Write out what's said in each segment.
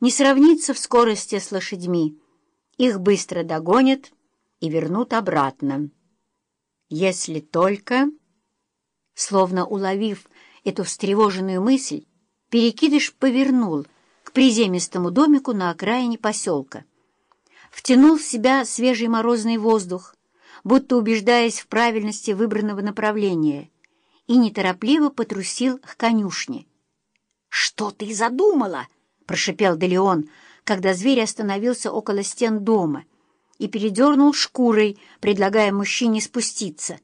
не сравнится в скорости с лошадьми. Их быстро догонят и вернут обратно. Если только... Словно уловив эту встревоженную мысль, Перекидыш повернул к приземистому домику на окраине поселка. Втянул в себя свежий морозный воздух, будто убеждаясь в правильности выбранного направления, и неторопливо потрусил к конюшне. «Что ты задумала?» — прошипел Делеон, когда зверь остановился около стен дома и передернул шкурой, предлагая мужчине спуститься.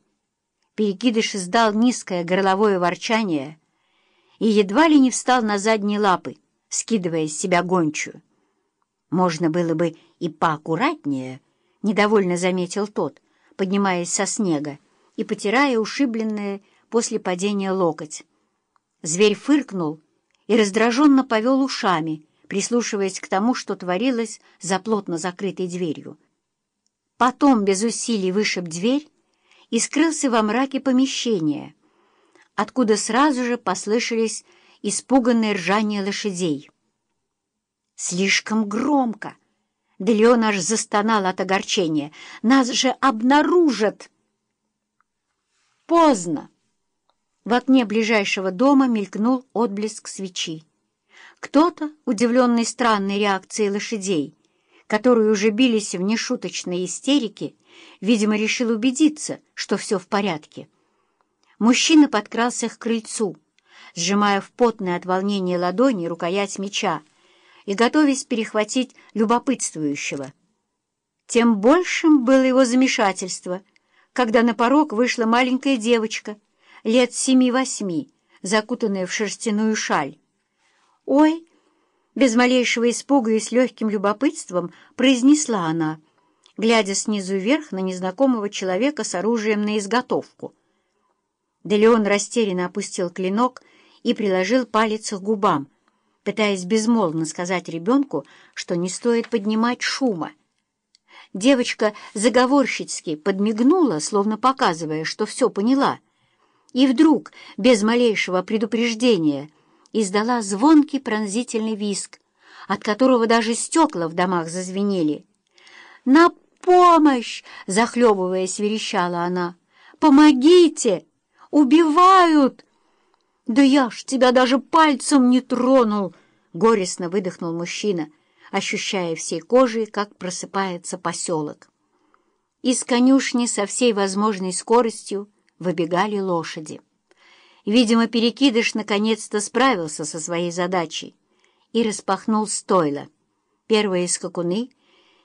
Перекидыш издал низкое горловое ворчание и едва ли не встал на задние лапы, скидывая с себя гончую. «Можно было бы и поаккуратнее», — недовольно заметил тот, поднимаясь со снега и потирая ушибленное после падения локоть. Зверь фыркнул и раздраженно повел ушами, прислушиваясь к тому, что творилось за плотно закрытой дверью. Потом без усилий вышиб дверь и скрылся во мраке помещения, откуда сразу же послышались испуганные ржания лошадей. «Слишком громко!» Да аж застонал от огорчения. «Нас же обнаружат!» Поздно. В окне ближайшего дома мелькнул отблеск свечи. Кто-то, удивленный странной реакцией лошадей, которые уже бились в нешуточной истерике, видимо, решил убедиться, что все в порядке. Мужчина подкрался к крыльцу, сжимая в потной от волнения ладони рукоять меча и готовясь перехватить любопытствующего. Тем большим было его замешательство — когда на порог вышла маленькая девочка, лет семи-восьми, закутанная в шерстяную шаль. «Ой!» — без малейшего испуга и с легким любопытством произнесла она, глядя снизу вверх на незнакомого человека с оружием на изготовку. Делеон растерянно опустил клинок и приложил палец к губам, пытаясь безмолвно сказать ребенку, что не стоит поднимать шума. Девочка заговорщицки подмигнула, словно показывая, что все поняла, и вдруг, без малейшего предупреждения, издала звонкий пронзительный виск, от которого даже стекла в домах зазвенели. «На помощь!» — захлебываясь, верещала она. «Помогите! Убивают!» «Да я ж тебя даже пальцем не тронул!» — горестно выдохнул мужчина — ощущая всей кожей, как просыпается поселок. Из конюшни со всей возможной скоростью выбегали лошади. Видимо, Перекидыш наконец-то справился со своей задачей и распахнул стойло. Первые скакуны,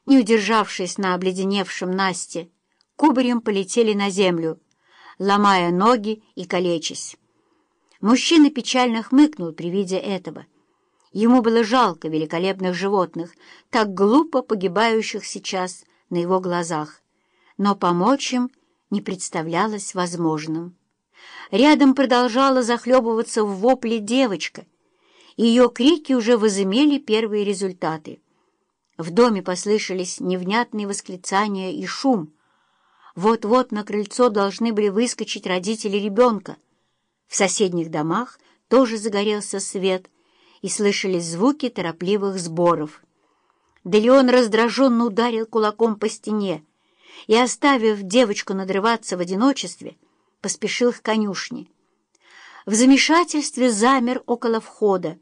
не удержавшись на обледеневшем Насте, кубарем полетели на землю, ломая ноги и калечась. Мужчина печально хмыкнул при виде этого — Ему было жалко великолепных животных, так глупо погибающих сейчас на его глазах, но помочь им не представлялось возможным. Рядом продолжала захлебываться в вопле девочка, ее крики уже возымели первые результаты. В доме послышались невнятные восклицания и шум. Вот-вот на крыльцо должны были выскочить родители ребенка. В соседних домах тоже загорелся свет — и слышались звуки торопливых сборов. Делеон раздраженно ударил кулаком по стене и, оставив девочку надрываться в одиночестве, поспешил к конюшне. В замешательстве замер около входа,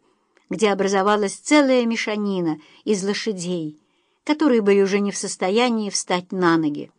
где образовалась целая мешанина из лошадей, которые были уже не в состоянии встать на ноги.